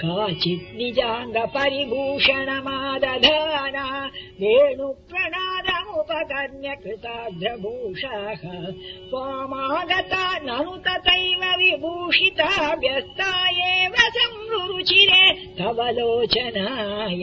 काचित् निजाङ्ग परिभूषणमादधाना वेणुप्रणादमुपकर्म्य कृताभ्रभूषाः त्वामागता ननु तथैव विभूषिता व्यस्ता एव संरुचिरे तव लोचनाय